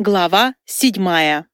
Глава седьмая.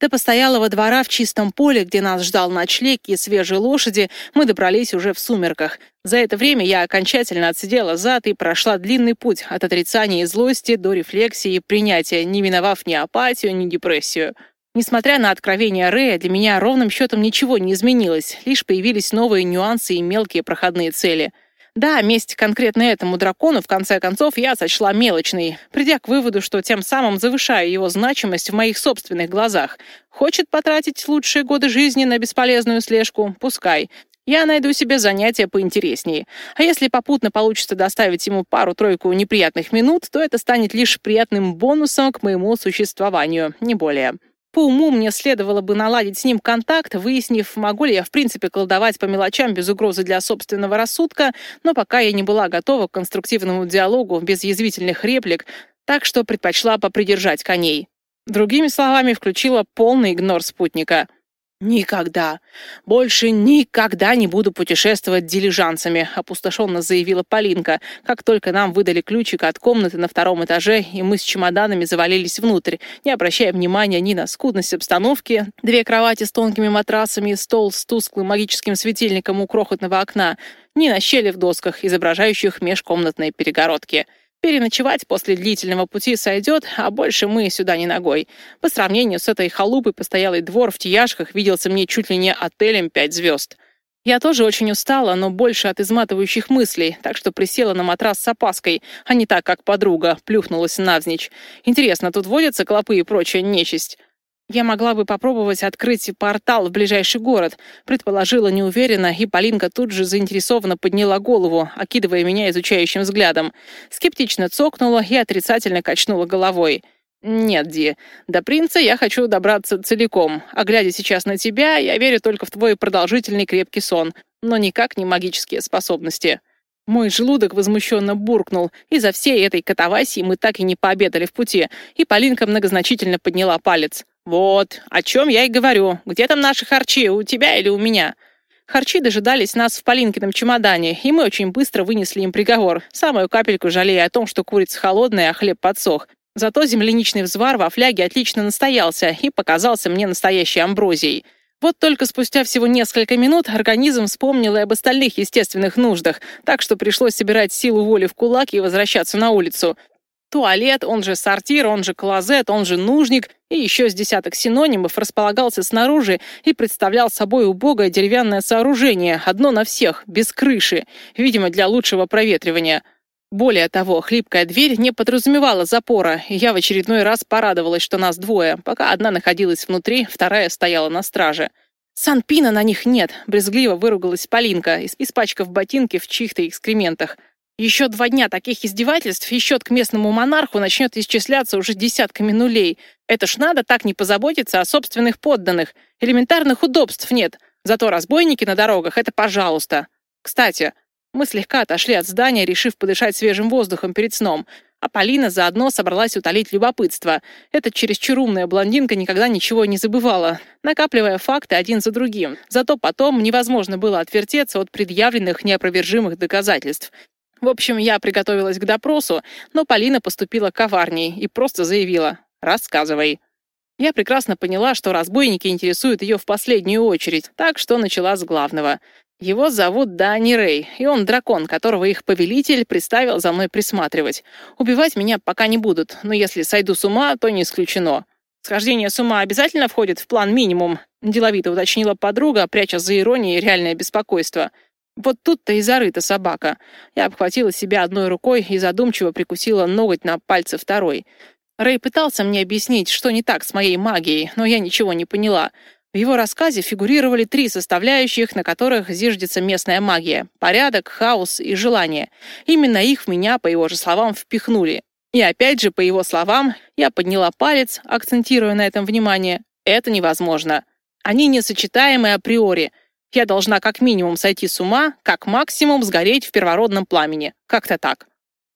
До постоялого двора в чистом поле, где нас ждал ночлег и свежие лошади, мы добрались уже в сумерках. За это время я окончательно отсидела зад и прошла длинный путь от отрицания и злости до рефлексии и принятия, не миновав ни апатию, ни депрессию. Несмотря на откровения Рэя, для меня ровным счетом ничего не изменилось, лишь появились новые нюансы и мелкие проходные цели — да, месть конкретно этому дракону, в конце концов, я сочла мелочной, придя к выводу, что тем самым завышаю его значимость в моих собственных глазах. Хочет потратить лучшие годы жизни на бесполезную слежку? Пускай. Я найду себе занятие поинтереснее. А если попутно получится доставить ему пару-тройку неприятных минут, то это станет лишь приятным бонусом к моему существованию, не более. По уму мне следовало бы наладить с ним контакт, выяснив, могу ли я в принципе колдовать по мелочам без угрозы для собственного рассудка, но пока я не была готова к конструктивному диалогу без язвительных реплик, так что предпочла попридержать коней. Другими словами, включила полный игнор спутника. «Никогда, больше никогда не буду путешествовать дилижансами», опустошенно заявила Полинка, как только нам выдали ключик от комнаты на втором этаже, и мы с чемоданами завалились внутрь, не обращая внимания ни на скудность обстановки, две кровати с тонкими матрасами, стол с тусклым магическим светильником у крохотного окна, ни на щели в досках, изображающих межкомнатные перегородки — Переночевать после длительного пути сойдет, а больше мы сюда не ногой. По сравнению с этой халупой постоялый двор в Тияшках виделся мне чуть ли не отелем пять звезд. Я тоже очень устала, но больше от изматывающих мыслей, так что присела на матрас с опаской, а не так, как подруга, плюхнулась навзничь. Интересно, тут водятся клопы и прочая нечисть? Я могла бы попробовать открыть портал в ближайший город, предположила неуверенно, и Полинка тут же заинтересованно подняла голову, окидывая меня изучающим взглядом. Скептично цокнула и отрицательно качнула головой. «Нет, Ди, до принца я хочу добраться целиком, а глядя сейчас на тебя, я верю только в твой продолжительный крепкий сон, но никак не магические способности». Мой желудок возмущенно буркнул. Из-за всей этой катавасии мы так и не пообедали в пути, и Полинка многозначительно подняла палец. «Вот, о чем я и говорю. Где там наши харчи, у тебя или у меня?» Харчи дожидались нас в Полинкином чемодане, и мы очень быстро вынесли им приговор, самую капельку жалея о том, что курица холодная, а хлеб подсох. Зато земляничный взвар во фляге отлично настоялся и показался мне настоящей амброзией. Вот только спустя всего несколько минут организм вспомнил и об остальных естественных нуждах, так что пришлось собирать силу воли в кулак и возвращаться на улицу. Туалет, он же сортир, он же клозет, он же нужник и еще с десяток синонимов располагался снаружи и представлял собой убогое деревянное сооружение, одно на всех, без крыши, видимо, для лучшего проветривания. Более того, хлипкая дверь не подразумевала запора, и я в очередной раз порадовалась, что нас двое. Пока одна находилась внутри, вторая стояла на страже. «Санпина на них нет», — брезгливо выругалась Полинка, испачкав ботинки в чьих-то экскрементах. Еще два дня таких издевательств, и счет к местному монарху начнет исчисляться уже десятками нулей. Это ж надо так не позаботиться о собственных подданных. Элементарных удобств нет. Зато разбойники на дорогах — это пожалуйста. Кстати, мы слегка отошли от здания, решив подышать свежим воздухом перед сном. А Полина заодно собралась утолить любопытство. Эта чересчур умная блондинка никогда ничего не забывала, накапливая факты один за другим. Зато потом невозможно было отвертеться от предъявленных неопровержимых доказательств. В общем, я приготовилась к допросу, но Полина поступила коварней и просто заявила «Рассказывай». Я прекрасно поняла, что разбойники интересуют ее в последнюю очередь, так что начала с главного. Его зовут Дани Рэй, и он дракон, которого их повелитель приставил за мной присматривать. Убивать меня пока не будут, но если сойду с ума, то не исключено. Схождение с ума обязательно входит в план минимум, деловито уточнила подруга, пряча за иронией реальное беспокойство. Вот тут-то и зарыта собака. Я обхватила себя одной рукой и задумчиво прикусила ноготь на пальце второй. Рэй пытался мне объяснить, что не так с моей магией, но я ничего не поняла. В его рассказе фигурировали три составляющих, на которых зиждется местная магия — порядок, хаос и желание. Именно их в меня, по его же словам, впихнули. И опять же, по его словам, я подняла палец, акцентируя на этом внимание. Это невозможно. Они несочетаемы априори — я должна как минимум сойти с ума, как максимум сгореть в первородном пламени. Как-то так.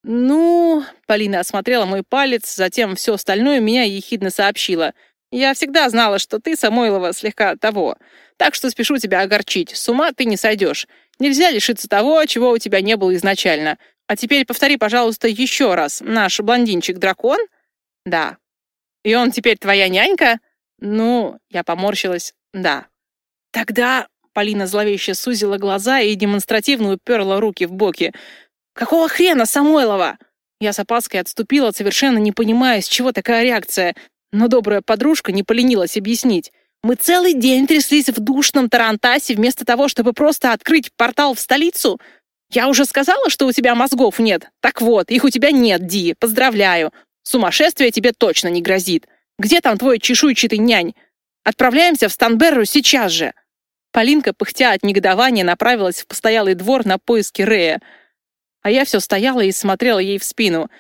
«Ну...» — Полина осмотрела мой палец, затем все остальное меня ехидно сообщила. «Я всегда знала, что ты, Самойлова, слегка того. Так что спешу тебя огорчить. С ума ты не сойдешь. Нельзя лишиться того, чего у тебя не было изначально. А теперь повтори, пожалуйста, еще раз. Наш блондинчик-дракон?» «Да». И он теперь твоя нянька? Ну, я поморщилась. Да. Тогда Полина зловеще сузила глаза и демонстративно уперла руки в боки. «Какого хрена, Самойлова?» Я с опаской отступила, совершенно не понимая, с чего такая реакция. Но добрая подружка не поленилась объяснить. Мы целый день тряслись в душном Тарантасе вместо того, чтобы просто открыть портал в столицу. Я уже сказала, что у тебя мозгов нет. Так вот, их у тебя нет, Ди. Поздравляю. Сумасшествие тебе точно не грозит. Где там твой чешуйчатый нянь? Отправляемся в Станберру сейчас же. Полинка, пыхтя от негодования, направилась в постоялый двор на поиски Рея. А я все стояла и смотрела ей в спину.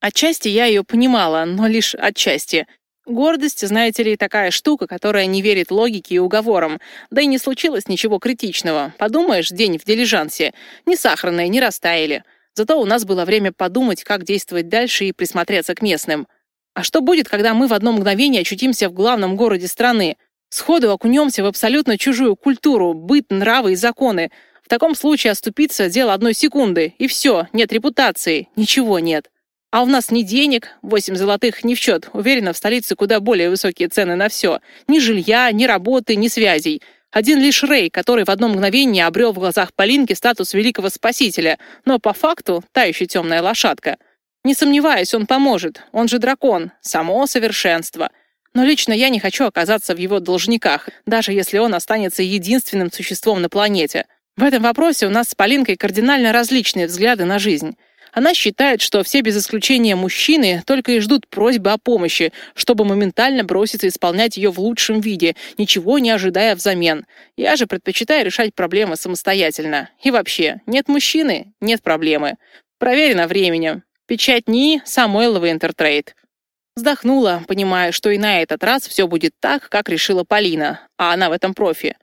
Отчасти я ее понимала, но лишь отчасти. Гордость, знаете ли, такая штука, которая не верит логике и уговорам. Да и не случилось ничего критичного. Подумаешь, день в дилижансе. Ни сахарные, ни растаяли. Зато у нас было время подумать, как действовать дальше и присмотреться к местным. А что будет, когда мы в одно мгновение очутимся в главном городе страны? Сходу окунемся в абсолютно чужую культуру, быт, нравы и законы. В таком случае оступиться – дело одной секунды. И все, нет репутации, ничего нет. А у нас ни денег, 8 золотых не в счет. Уверена, в столице куда более высокие цены на все. Ни жилья, ни работы, ни связей. Один лишь Рэй, который в одно мгновение обрел в глазах Полинки статус великого спасителя, но по факту та еще темная лошадка. Не сомневаюсь, он поможет. Он же дракон. Само совершенство. Но лично я не хочу оказаться в его должниках, даже если он останется единственным существом на планете. В этом вопросе у нас с Полинкой кардинально различные взгляды на жизнь. Она считает, что все без исключения мужчины только и ждут просьбы о помощи, чтобы моментально броситься исполнять ее в лучшем виде, ничего не ожидая взамен. Я же предпочитаю решать проблемы самостоятельно. И вообще, нет мужчины — нет проблемы. Проверено временем. Печать НИИ Самойлова Интертрейд. Вздохнула, понимая, что и на этот раз все будет так, как решила Полина, а она в этом профи.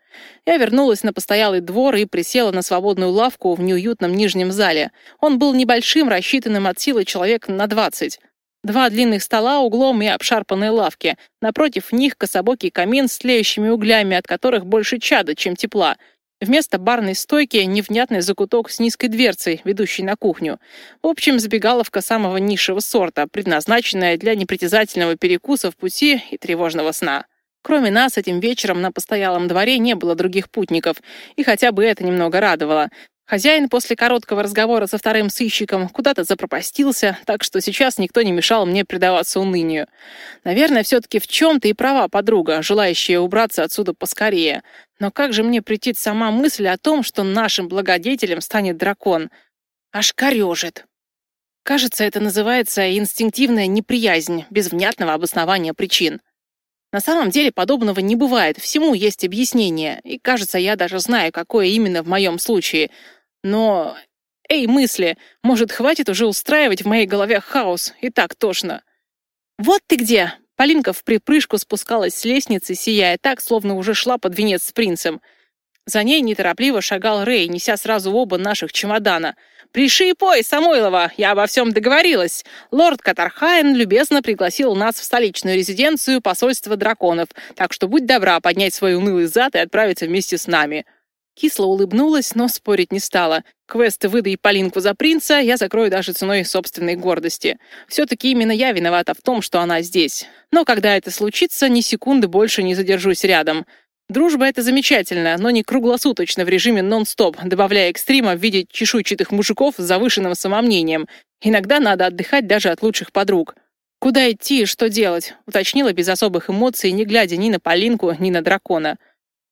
Я вернулась на постоялый двор и присела на свободную лавку в неуютном нижнем зале. Он был небольшим, рассчитанным от силы человек на двадцать. Два длинных стола углом и обшарпанные лавки. Напротив них кособокий камин с тлеющими углями, от которых больше чада, чем тепла. Вместо барной стойки невнятный закуток с низкой дверцей, ведущей на кухню. В общем, забегаловка самого низшего сорта, предназначенная для непритязательного перекуса в пути и тревожного сна. Кроме нас, этим вечером на постоялом дворе не было других путников, и хотя бы это немного радовало. Хозяин после короткого разговора со вторым сыщиком куда-то запропастился, так что сейчас никто не мешал мне предаваться унынию. Наверное, все-таки в чем-то и права подруга, желающая убраться отсюда поскорее. Но как же мне прийти сама мысль о том, что нашим благодетелем станет дракон? Аж корежит. Кажется, это называется инстинктивная неприязнь, без внятного обоснования причин. На самом деле подобного не бывает, всему есть объяснение, и кажется, я даже знаю, какое именно в моем случае. Но... Эй, мысли, может, хватит уже устраивать в моей голове хаос, и так тошно. «Вот ты где!» Полинка вприпрыжку спускалась с лестницы, сияя так, словно уже шла под венец с принцем. За ней неторопливо шагал Рэй, неся сразу оба наших чемодана — «Пришиппой, Самойлова, я обо всем договорилась. Лорд Катархайн любезно пригласил нас в столичную резиденцию посольства драконов, так что будь добра поднять свой унылый зад и отправиться вместе с нами». Кисло улыбнулась, но спорить не стала. Квесты «Выдай Полинку за принца» я закрою даже ценой собственной гордости. Все-таки именно я виновата в том, что она здесь. Но когда это случится, ни секунды больше не задержусь рядом. Дружба — это замечательно, но не круглосуточно в режиме нон-стоп, добавляя экстрима в виде чешуйчатых мужиков с завышенным самомнением. Иногда надо отдыхать даже от лучших подруг. «Куда идти и что делать?» — уточнила без особых эмоций, не глядя ни на Полинку, ни на дракона.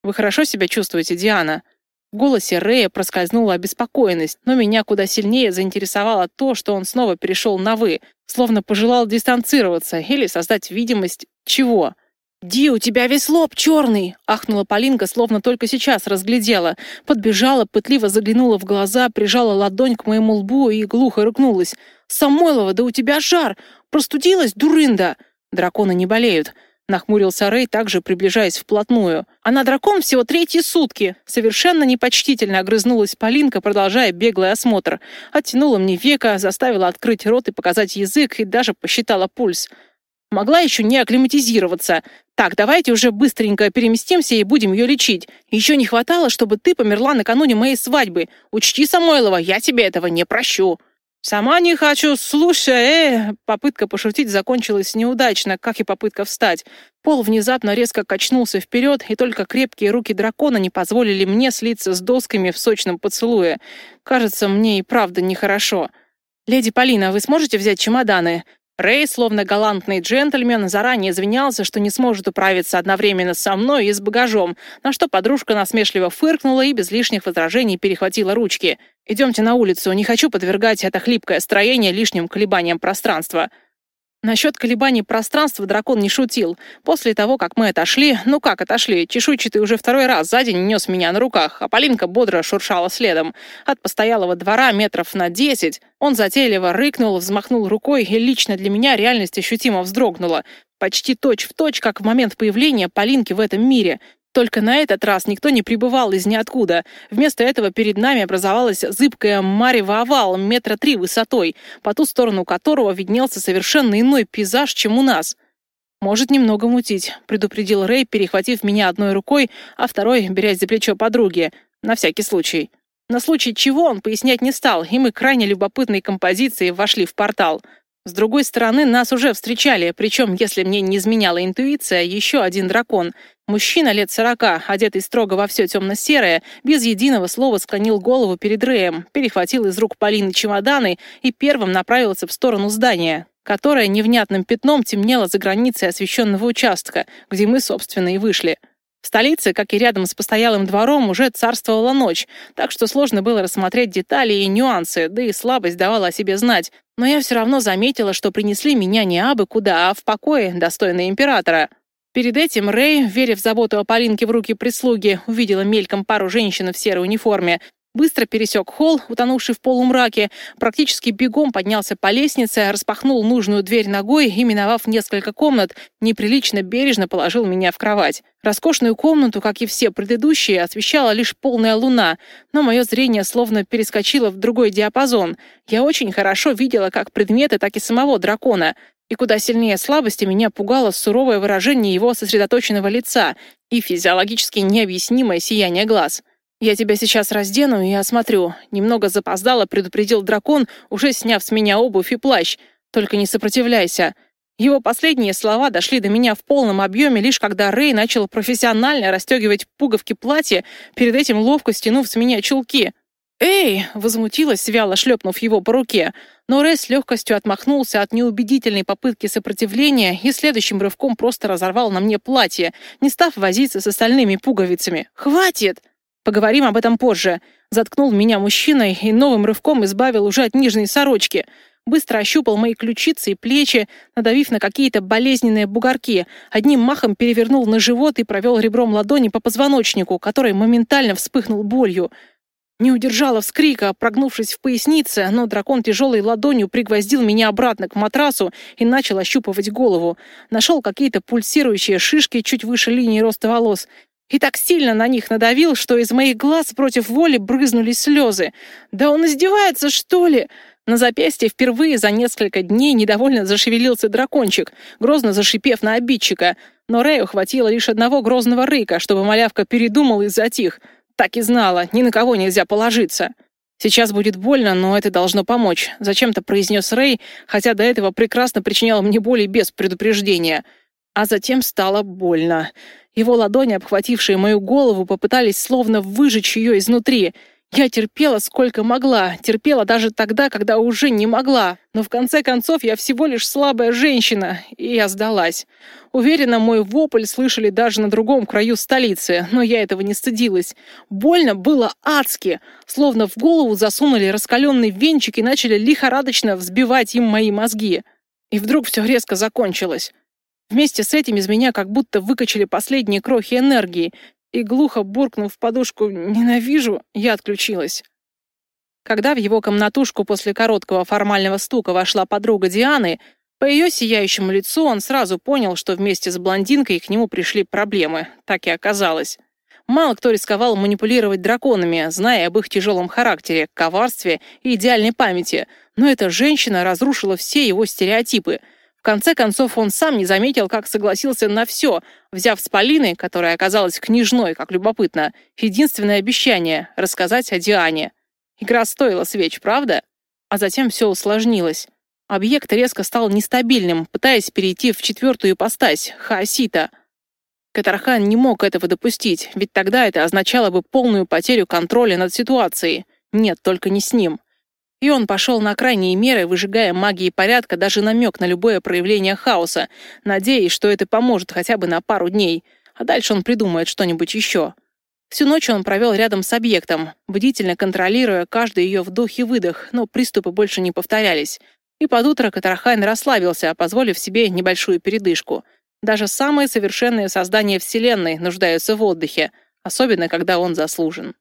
«Вы хорошо себя чувствуете, Диана?» В голосе Рэя проскользнула обеспокоенность, но меня куда сильнее заинтересовало то, что он снова перешел на «вы», словно пожелал дистанцироваться или создать видимость чего. «Ди, у тебя весь лоб черный!» — ахнула Полинка, словно только сейчас разглядела. Подбежала, пытливо заглянула в глаза, прижала ладонь к моему лбу и глухо рыкнулась. «Самойлова, да у тебя жар! Простудилась, дурында!» «Драконы не болеют», — нахмурился Рэй, также приближаясь вплотную. «Она дракон всего третьи сутки!» Совершенно непочтительно огрызнулась Полинка, продолжая беглый осмотр. Оттянула мне века, заставила открыть рот и показать язык, и даже посчитала пульс. Могла еще не акклиматизироваться. Так, давайте уже быстренько переместимся и будем ее лечить. Еще не хватало, чтобы ты померла накануне моей свадьбы. Учти, Самойлова, я тебе этого не прощу». «Сама не хочу, слушай, э!» Попытка пошутить закончилась неудачно, как и попытка встать. Пол внезапно резко качнулся вперед, и только крепкие руки дракона не позволили мне слиться с досками в сочном поцелуе. Кажется, мне и правда нехорошо. «Леди Полина, вы сможете взять чемоданы?» Рэй, словно галантный джентльмен, заранее извинялся, что не сможет управиться одновременно со мной и с багажом, на что подружка насмешливо фыркнула и без лишних возражений перехватила ручки. «Идемте на улицу, не хочу подвергать это хлипкое строение лишним колебаниям пространства». Насчет колебаний пространства дракон не шутил. После того, как мы отошли, ну как отошли, чешуйчатый уже второй раз за день нес меня на руках, а Полинка бодро шуршала следом. От постоялого двора метров на десять он затейливо рыкнул, взмахнул рукой, и лично для меня реальность ощутимо вздрогнула. Почти точь-в-точь, точь, как в момент появления Полинки в этом мире. Только на этот раз никто не прибывал из ниоткуда. Вместо этого перед нами образовалась зыбкая марево овал метра три высотой, по ту сторону которого виднелся совершенно иной пейзаж, чем у нас. «Может немного мутить», — предупредил Рэй, перехватив меня одной рукой, а второй берясь за плечо подруги. На всякий случай. На случай чего он пояснять не стал, и мы крайне любопытной композицией вошли в портал — с другой стороны, нас уже встречали, причем, если мне не изменяла интуиция, еще один дракон. Мужчина лет сорока, одетый строго во все темно-серое, без единого слова склонил голову перед Рэем, перехватил из рук Полины чемоданы и первым направился в сторону здания, которое невнятным пятном темнело за границей освещенного участка, где мы, собственно, и вышли. В столице, как и рядом с постоялым двором, уже царствовала ночь, так что сложно было рассмотреть детали и нюансы, да и слабость давала о себе знать. Но я все равно заметила, что принесли меня не абы куда, а в покое, достойные императора. Перед этим Рэй, веря в заботу о Полинке в руки прислуги, увидела мельком пару женщин в серой униформе, Быстро пересек холл, утонувший в полумраке, практически бегом поднялся по лестнице, распахнул нужную дверь ногой и, миновав несколько комнат, неприлично бережно положил меня в кровать. Роскошную комнату, как и все предыдущие, освещала лишь полная луна, но мое зрение словно перескочило в другой диапазон. Я очень хорошо видела как предметы, так и самого дракона. И куда сильнее слабости меня пугало суровое выражение его сосредоточенного лица и физиологически необъяснимое сияние глаз. «Я тебя сейчас раздену и осмотрю». Немного запоздало предупредил дракон, уже сняв с меня обувь и плащ. «Только не сопротивляйся». Его последние слова дошли до меня в полном объеме, лишь когда Рэй начал профессионально расстегивать пуговки платья, перед этим ловко стянув с меня чулки. «Эй!» — возмутилась, вяло шлепнув его по руке. Но Рэй с легкостью отмахнулся от неубедительной попытки сопротивления и следующим рывком просто разорвал на мне платье, не став возиться с остальными пуговицами. «Хватит!» Поговорим об этом позже. Заткнул меня мужчиной и новым рывком избавил уже от нижней сорочки. Быстро ощупал мои ключицы и плечи, надавив на какие-то болезненные бугорки. Одним махом перевернул на живот и провел ребром ладони по позвоночнику, который моментально вспыхнул болью. Не удержала вскрика, прогнувшись в пояснице, но дракон тяжелой ладонью пригвоздил меня обратно к матрасу и начал ощупывать голову. Нашел какие-то пульсирующие шишки чуть выше линии роста волос и так сильно на них надавил, что из моих глаз против воли брызнули слезы. «Да он издевается, что ли?» На запястье впервые за несколько дней недовольно зашевелился дракончик, грозно зашипев на обидчика. Но Рэю хватило лишь одного грозного рыка, чтобы малявка передумал и затих. Так и знала, ни на кого нельзя положиться. «Сейчас будет больно, но это должно помочь», — зачем-то произнес Рэй, хотя до этого прекрасно причинял мне боли без предупреждения. А затем стало больно. Его ладони, обхватившие мою голову, попытались словно выжечь ее изнутри. Я терпела сколько могла, терпела даже тогда, когда уже не могла. Но в конце концов я всего лишь слабая женщина, и я сдалась. Уверена, мой вопль слышали даже на другом краю столицы, но я этого не стыдилась. Больно было адски, словно в голову засунули раскаленный венчик и начали лихорадочно взбивать им мои мозги. И вдруг все резко закончилось. Вместе с этим из меня как будто выкачали последние крохи энергии, и глухо буркнув в подушку «ненавижу», я отключилась. Когда в его комнатушку после короткого формального стука вошла подруга Дианы, по ее сияющему лицу он сразу понял, что вместе с блондинкой к нему пришли проблемы. Так и оказалось. Мало кто рисковал манипулировать драконами, зная об их тяжелом характере, коварстве и идеальной памяти, но эта женщина разрушила все его стереотипы — в конце концов, он сам не заметил, как согласился на все, взяв с Полиной, которая оказалась княжной, как любопытно, единственное обещание — рассказать о Диане. Игра стоила свеч, правда? а затем все усложнилось. Объект резко стал нестабильным, пытаясь перейти в четвертую ипостась — хаосита. Катархайн не мог этого допустить, ведь тогда это означало бы полную потерю контроля над ситуацией. Нет, только не с ним. И он пошел на крайние меры, выжигая магией порядка даже намек на любое проявление хаоса, надеясь, что это поможет хотя бы на пару дней, а дальше он придумает что-нибудь еще. Всю ночь он провел рядом с объектом, бдительно контролируя каждый ее вдох и выдох, но приступы больше не повторялись. И под утро Катархайн расслабился, позволив себе небольшую передышку. Даже самые совершенные создания Вселенной нуждаются в отдыхе, особенно когда он заслужен.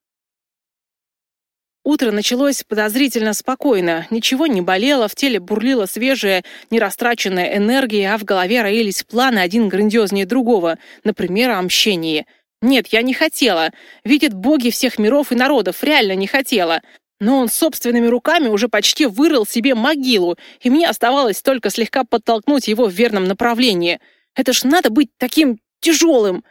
Утро началось подозрительно спокойно, ничего не болело, в теле бурлила свежая, нерастраченная энергия, а в голове роились планы один грандиознее другого, например, о мщении. Нет, я не хотела. Видят боги всех миров и народов, реально не хотела. Но он собственными руками уже почти вырыл себе могилу, и мне оставалось только слегка подтолкнуть его в верном направлении. Это ж надо быть таким тяжелым.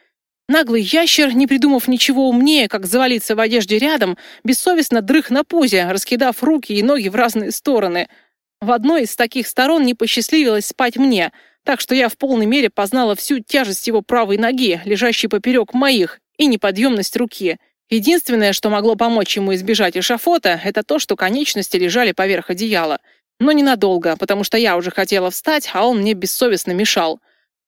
Наглый ящер, не придумав ничего умнее, как завалиться в одежде рядом, бессовестно дрых на пузе, раскидав руки и ноги в разные стороны. В одной из таких сторон не посчастливилось спать мне, так что я в полной мере познала всю тяжесть его правой ноги, лежащей поперек моих, и неподъемность руки. Единственное, что могло помочь ему избежать эшафота, это то, что конечности лежали поверх одеяла. Но ненадолго, потому что я уже хотела встать, а он мне бессовестно мешал.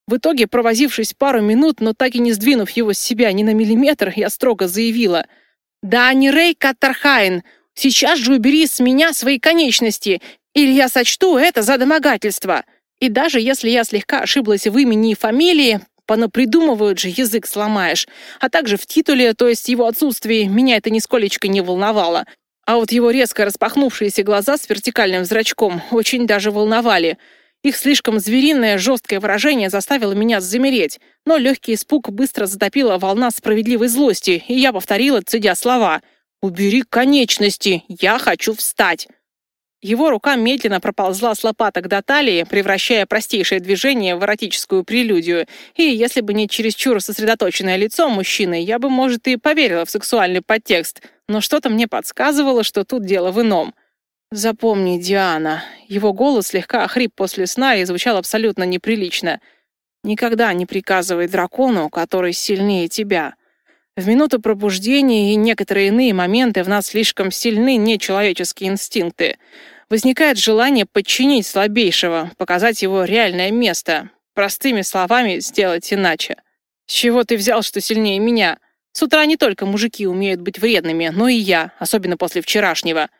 В итоге, провозившись пару минут, но так и не сдвинув его с себя ни на миллиметр, я строго заявила. «Да не Рэй Катархайн! Сейчас же убери с меня свои конечности, или я сочту это за домогательство!» И даже если я слегка ошиблась в имени и фамилии, понапридумывают же, язык сломаешь, а также в титуле, то есть его отсутствии, меня это нисколечко не волновало. А вот его резко распахнувшиеся глаза с вертикальным зрачком очень даже волновали — их слишком звериное, жесткое выражение заставило меня замереть, но легкий испуг быстро затопила волна справедливой злости, и я повторила, цедя слова. «Убери конечности! Я хочу встать!» Его рука медленно проползла с лопаток до талии, превращая простейшее движение в эротическую прелюдию. И если бы не чересчур сосредоточенное лицо мужчины, я бы, может, и поверила в сексуальный подтекст. Но что-то мне подсказывало, что тут дело в ином. «Запомни, Диана». Его голос слегка охрип после сна и звучал абсолютно неприлично. «Никогда не приказывай дракону, который сильнее тебя. В минуту пробуждения и некоторые иные моменты в нас слишком сильны нечеловеческие инстинкты. Возникает желание подчинить слабейшего, показать его реальное место. Простыми словами сделать иначе. С чего ты взял, что сильнее меня? С утра не только мужики умеют быть вредными, но и я, особенно после вчерашнего».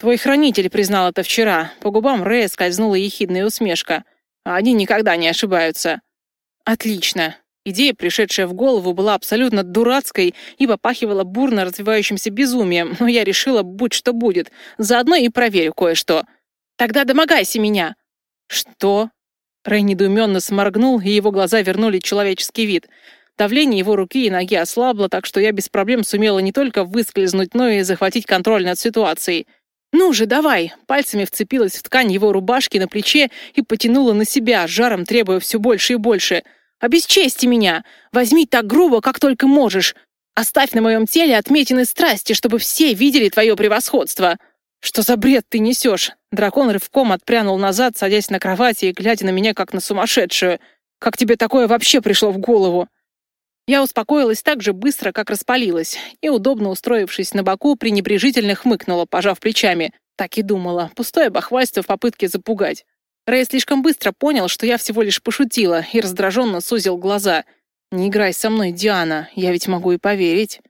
Твой хранитель признал это вчера. По губам Рэя скользнула ехидная усмешка. А они никогда не ошибаются. Отлично. Идея, пришедшая в голову, была абсолютно дурацкой и попахивала бурно развивающимся безумием, но я решила, будь что будет. Заодно и проверю кое-что. Тогда домогайся меня. Что? Рэй недоуменно сморгнул, и его глаза вернули человеческий вид. Давление его руки и ноги ослабло, так что я без проблем сумела не только выскользнуть, но и захватить контроль над ситуацией. «Ну же, давай!» Пальцами вцепилась в ткань его рубашки на плече и потянула на себя, жаром требуя все больше и больше. «Обесчести меня! Возьми так грубо, как только можешь! Оставь на моем теле отметины страсти, чтобы все видели твое превосходство!» «Что за бред ты несешь?» Дракон рывком отпрянул назад, садясь на кровати и глядя на меня, как на сумасшедшую. «Как тебе такое вообще пришло в голову?» Я успокоилась так же быстро, как распалилась, и, удобно устроившись на боку, пренебрежительно хмыкнула, пожав плечами. Так и думала. Пустое бахвальство в попытке запугать. Рэй слишком быстро понял, что я всего лишь пошутила, и раздраженно сузил глаза. «Не играй со мной, Диана, я ведь могу и поверить».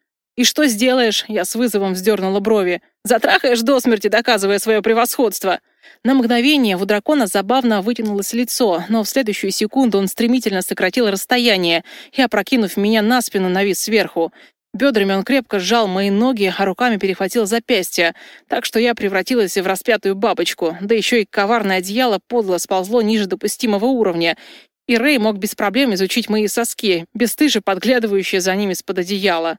«И что сделаешь?» — я с вызовом вздернула брови. «Затрахаешь до смерти, доказывая свое превосходство!» На мгновение у дракона забавно вытянулось лицо, но в следующую секунду он стремительно сократил расстояние и, опрокинув меня на спину, навис сверху. Бедрами он крепко сжал мои ноги, а руками перехватил запястья, так что я превратилась в распятую бабочку, да еще и коварное одеяло подло сползло ниже допустимого уровня, и Рэй мог без проблем изучить мои соски, бесстыже подглядывающие за ними из-под одеяла.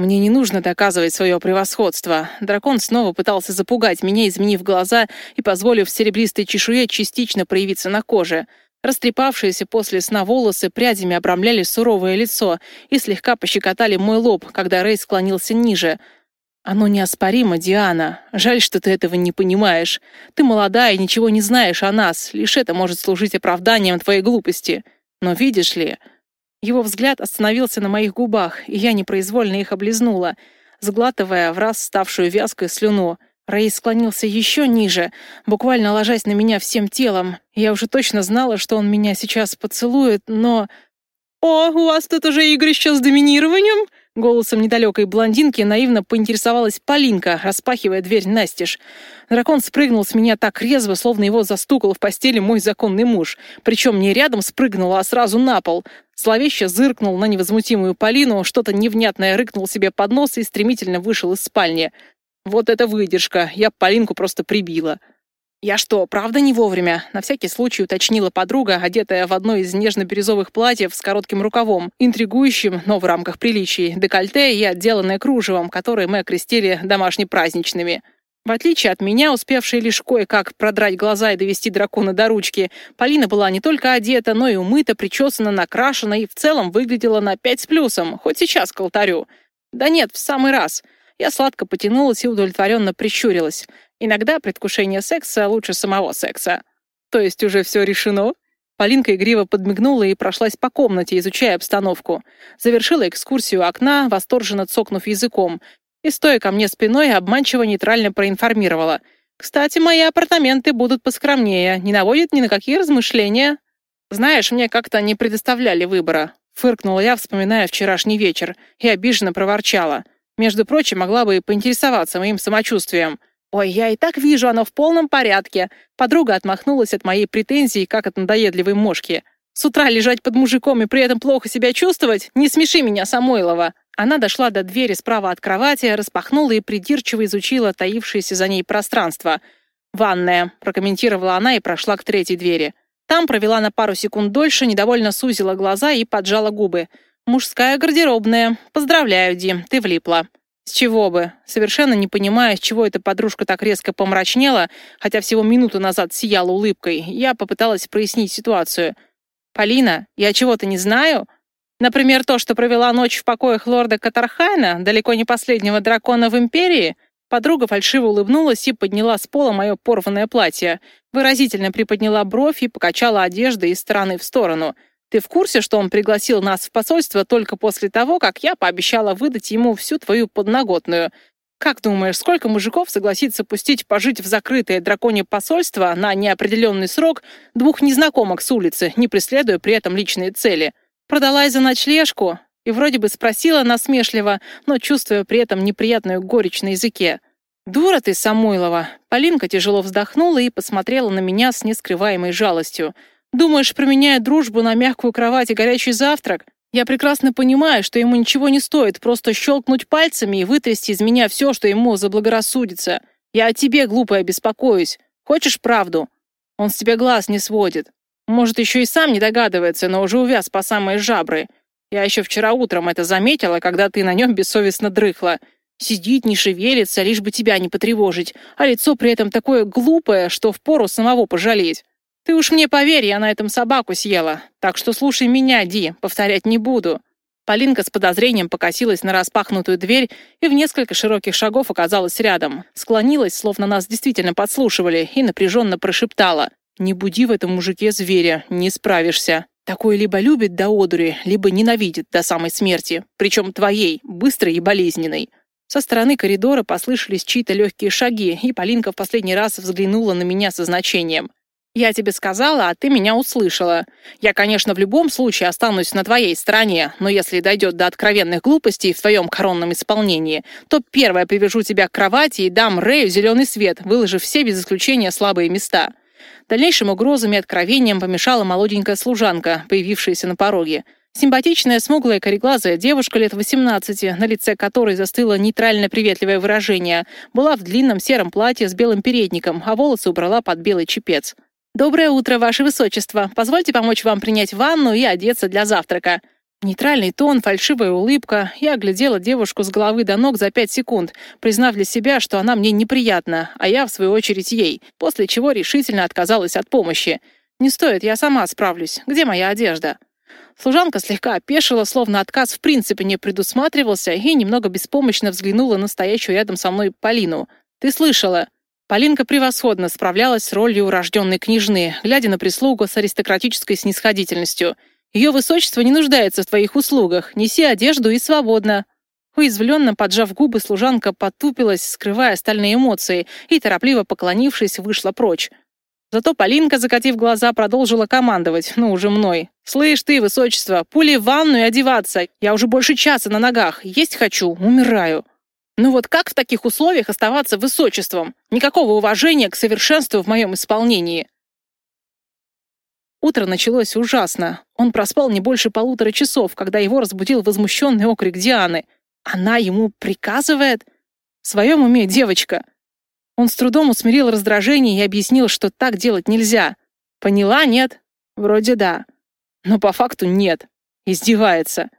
Мне не нужно доказывать свое превосходство. Дракон снова пытался запугать меня, изменив глаза и позволив серебристой чешуе частично проявиться на коже. Растрепавшиеся после сна волосы прядями обрамляли суровое лицо и слегка пощекотали мой лоб, когда Рэй склонился ниже. Оно неоспоримо, Диана. Жаль, что ты этого не понимаешь. Ты молодая и ничего не знаешь о нас. Лишь это может служить оправданием твоей глупости. Но видишь ли... Его взгляд остановился на моих губах, и я непроизвольно их облизнула, сглатывая в раз ставшую вязкой слюну. Рэй склонился еще ниже, буквально ложась на меня всем телом. Я уже точно знала, что он меня сейчас поцелует, но... «О, у вас тут уже игрище с доминированием?» Голосом недалекой блондинки наивно поинтересовалась Полинка, распахивая дверь настежь. Дракон спрыгнул с меня так резво, словно его застукал в постели мой законный муж. Причем не рядом спрыгнул, а сразу на пол. Зловеще зыркнул на невозмутимую Полину, что-то невнятное рыкнул себе под нос и стремительно вышел из спальни. Вот это выдержка, я Полинку просто прибила. «Я что, правда не вовремя?» — на всякий случай уточнила подруга, одетая в одно из нежно-бирюзовых платьев с коротким рукавом, интригующим, но в рамках приличий, декольте и отделанное кружевом, которые мы окрестили домашне-праздничными. В отличие от меня, успевшей лишь кое-как продрать глаза и довести дракона до ручки, Полина была не только одета, но и умыта, причесана, накрашена и в целом выглядела на пять с плюсом, хоть сейчас к алтарю. Да нет, в самый раз. Я сладко потянулась и удовлетворенно прищурилась. Иногда предвкушение секса лучше самого секса. То есть уже все решено? Полинка игриво подмигнула и прошлась по комнате, изучая обстановку. Завершила экскурсию окна, восторженно цокнув языком. И, стоя ко мне спиной, обманчиво нейтрально проинформировала. «Кстати, мои апартаменты будут поскромнее, не наводят ни на какие размышления». «Знаешь, мне как-то не предоставляли выбора», — фыркнула я, вспоминая вчерашний вечер, и обиженно проворчала. Между прочим, могла бы и поинтересоваться моим самочувствием. «Ой, я и так вижу, оно в полном порядке». Подруга отмахнулась от моей претензии, как от надоедливой мошки. «С утра лежать под мужиком и при этом плохо себя чувствовать? Не смеши меня, Самойлова!» Она дошла до двери справа от кровати, распахнула и придирчиво изучила таившееся за ней пространство. «Ванная», — прокомментировала она и прошла к третьей двери. Там провела на пару секунд дольше, недовольно сузила глаза и поджала губы. «Мужская гардеробная. Поздравляю, Ди, ты влипла». С чего бы? Совершенно не понимая, с чего эта подружка так резко помрачнела, хотя всего минуту назад сияла улыбкой, я попыталась прояснить ситуацию. «Полина, я чего-то не знаю?» Например, то, что провела ночь в покоях лорда Катархайна, далеко не последнего дракона в Империи? Подруга фальшиво улыбнулась и подняла с пола мое порванное платье. Выразительно приподняла бровь и покачала одеждой из стороны в сторону — ты в курсе, что он пригласил нас в посольство только после того, как я пообещала выдать ему всю твою подноготную? Как думаешь, сколько мужиков согласится пустить пожить в закрытое драконье посольство на неопределенный срок двух незнакомок с улицы, не преследуя при этом личные цели? Продалась за ночлежку и вроде бы спросила насмешливо, но чувствуя при этом неприятную горечь на языке. «Дура ты, Самойлова!» Полинка тяжело вздохнула и посмотрела на меня с нескрываемой жалостью. Думаешь, променяя дружбу на мягкую кровать и горячий завтрак? Я прекрасно понимаю, что ему ничего не стоит просто щелкнуть пальцами и вытрясти из меня все, что ему заблагорассудится. Я о тебе, глупая, беспокоюсь. Хочешь правду? Он с тебя глаз не сводит. Может, еще и сам не догадывается, но уже увяз по самые жабры. Я еще вчера утром это заметила, когда ты на нем бессовестно дрыхла. Сидит, не шевелится, лишь бы тебя не потревожить, а лицо при этом такое глупое, что впору самого пожалеть. Ты уж мне поверь, я на этом собаку съела. Так что слушай меня, Ди, повторять не буду». Полинка с подозрением покосилась на распахнутую дверь и в несколько широких шагов оказалась рядом. Склонилась, словно нас действительно подслушивали, и напряженно прошептала. «Не буди в этом мужике зверя, не справишься. Такой либо любит до одури, либо ненавидит до самой смерти, причем твоей, быстрой и болезненной». Со стороны коридора послышались чьи-то легкие шаги, и Полинка в последний раз взглянула на меня со значением. Я тебе сказала, а ты меня услышала. Я, конечно, в любом случае останусь на твоей стороне, но если дойдет до откровенных глупостей в твоем коронном исполнении, то первое привяжу тебя к кровати и дам Рэю зеленый свет, выложив все без исключения слабые места». Дальнейшим угрозами и откровением помешала молоденькая служанка, появившаяся на пороге. Симпатичная, смуглая, кореглазая девушка лет 18, на лице которой застыло нейтрально-приветливое выражение, была в длинном сером платье с белым передником, а волосы убрала под белый чепец. «Доброе утро, Ваше Высочество. Позвольте помочь вам принять ванну и одеться для завтрака». Нейтральный тон, фальшивая улыбка. Я оглядела девушку с головы до ног за пять секунд, признав для себя, что она мне неприятна, а я, в свою очередь, ей, после чего решительно отказалась от помощи. «Не стоит, я сама справлюсь. Где моя одежда?» Служанка слегка опешила, словно отказ в принципе не предусматривался, и немного беспомощно взглянула на стоящую рядом со мной Полину. «Ты слышала?» Полинка превосходно справлялась с ролью урожденной княжны, глядя на прислугу с аристократической снисходительностью. «Ее высочество не нуждается в твоих услугах. Неси одежду и свободно». Уязвленно поджав губы, служанка потупилась, скрывая остальные эмоции, и, торопливо поклонившись, вышла прочь. Зато Полинка, закатив глаза, продолжила командовать, ну, уже мной. «Слышь ты, высочество, пули в ванну и одеваться. Я уже больше часа на ногах. Есть хочу, умираю». Ну вот как в таких условиях оставаться высочеством? Никакого уважения к совершенству в моем исполнении. Утро началось ужасно. Он проспал не больше полутора часов, когда его разбудил возмущенный окрик Дианы. Она ему приказывает? В своем уме девочка. Он с трудом усмирил раздражение и объяснил, что так делать нельзя. Поняла, нет? Вроде да. Но по факту нет. Издевается.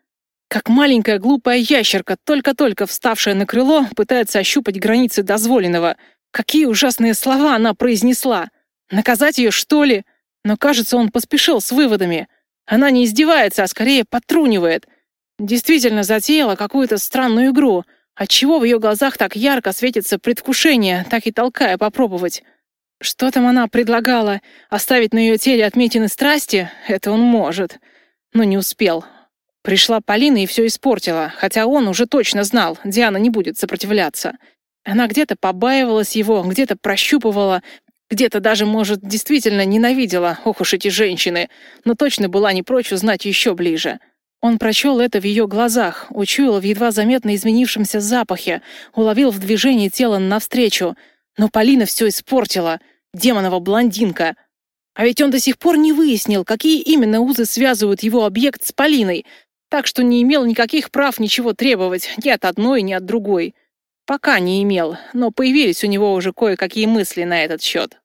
Как маленькая глупая ящерка, только-только вставшая на крыло, пытается ощупать границы дозволенного. Какие ужасные слова она произнесла! Наказать ее, что ли? Но, кажется, он поспешил с выводами. Она не издевается, а скорее потрунивает. Действительно затеяла какую-то странную игру. Отчего в ее глазах так ярко светится предвкушение, так и толкая попробовать. Что там она предлагала? Оставить на ее теле отметины страсти? Это он может. Но не успел. Пришла Полина и все испортила, хотя он уже точно знал, Диана не будет сопротивляться. Она где-то побаивалась его, где-то прощупывала, где-то даже, может, действительно ненавидела, ох уж эти женщины, но точно была не прочь узнать еще ближе. Он прочел это в ее глазах, учуял в едва заметно изменившемся запахе, уловил в движении тела навстречу. Но Полина все испортила. Демонова блондинка. А ведь он до сих пор не выяснил, какие именно узы связывают его объект с Полиной, так что не имел никаких прав ничего требовать ни от одной, ни от другой. Пока не имел, но появились у него уже кое-какие мысли на этот счет.